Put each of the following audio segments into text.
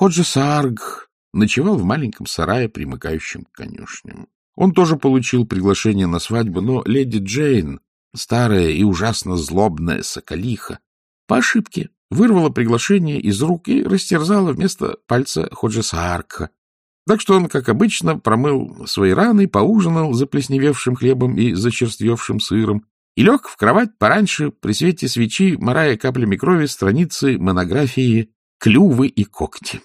Ходжи Саарг ночевал в маленьком сарае, примыкающем к конюшням. Он тоже получил приглашение на свадьбу, но леди Джейн, старая и ужасно злобная соколиха, по ошибке вырвала приглашение из рук и растерзала вместо пальца Ходжи Сааргха. Так что он, как обычно, промыл свои раны, поужинал заплесневевшим хлебом и зачерствевшим сыром и лег в кровать пораньше при свете свечи, морая каплями крови страницы монографии «Клювы и когти».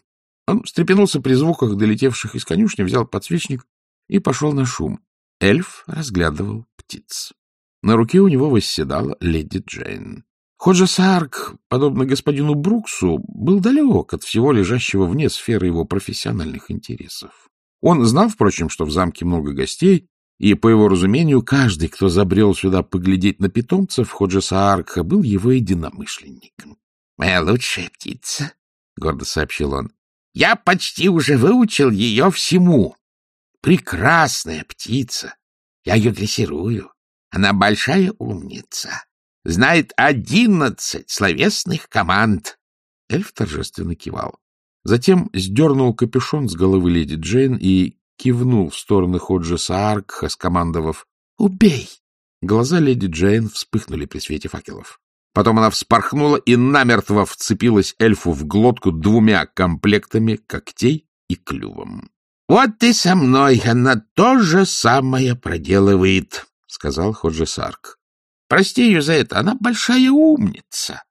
Он встрепенулся при звуках, долетевших из конюшни, взял подсвечник и пошел на шум. Эльф разглядывал птиц. На руке у него восседала леди Джейн. Ходжа Сарк, подобно господину Бруксу, был далек от всего лежащего вне сферы его профессиональных интересов. Он знал, впрочем, что в замке много гостей, и, по его разумению, каждый, кто забрел сюда поглядеть на питомцев Ходжа Сааркха, был его единомышленником. — Моя лучшая птица, — гордо сообщил он. — Я почти уже выучил ее всему. Прекрасная птица. Я ее дрессирую. Она большая умница. Знает одиннадцать словесных команд. Эльф торжественно кивал. Затем сдернул капюшон с головы леди Джейн и кивнул в сторону Ходжа Сааркха, скомандовав «Убей!». Глаза леди Джейн вспыхнули при свете факелов. Потом она вспорхнула и намертво вцепилась эльфу в глотку двумя комплектами когтей и клювом. — Вот и со мной она то же самое проделывает, — сказал Ходжи Сарк. — Прости ее за это, она большая умница.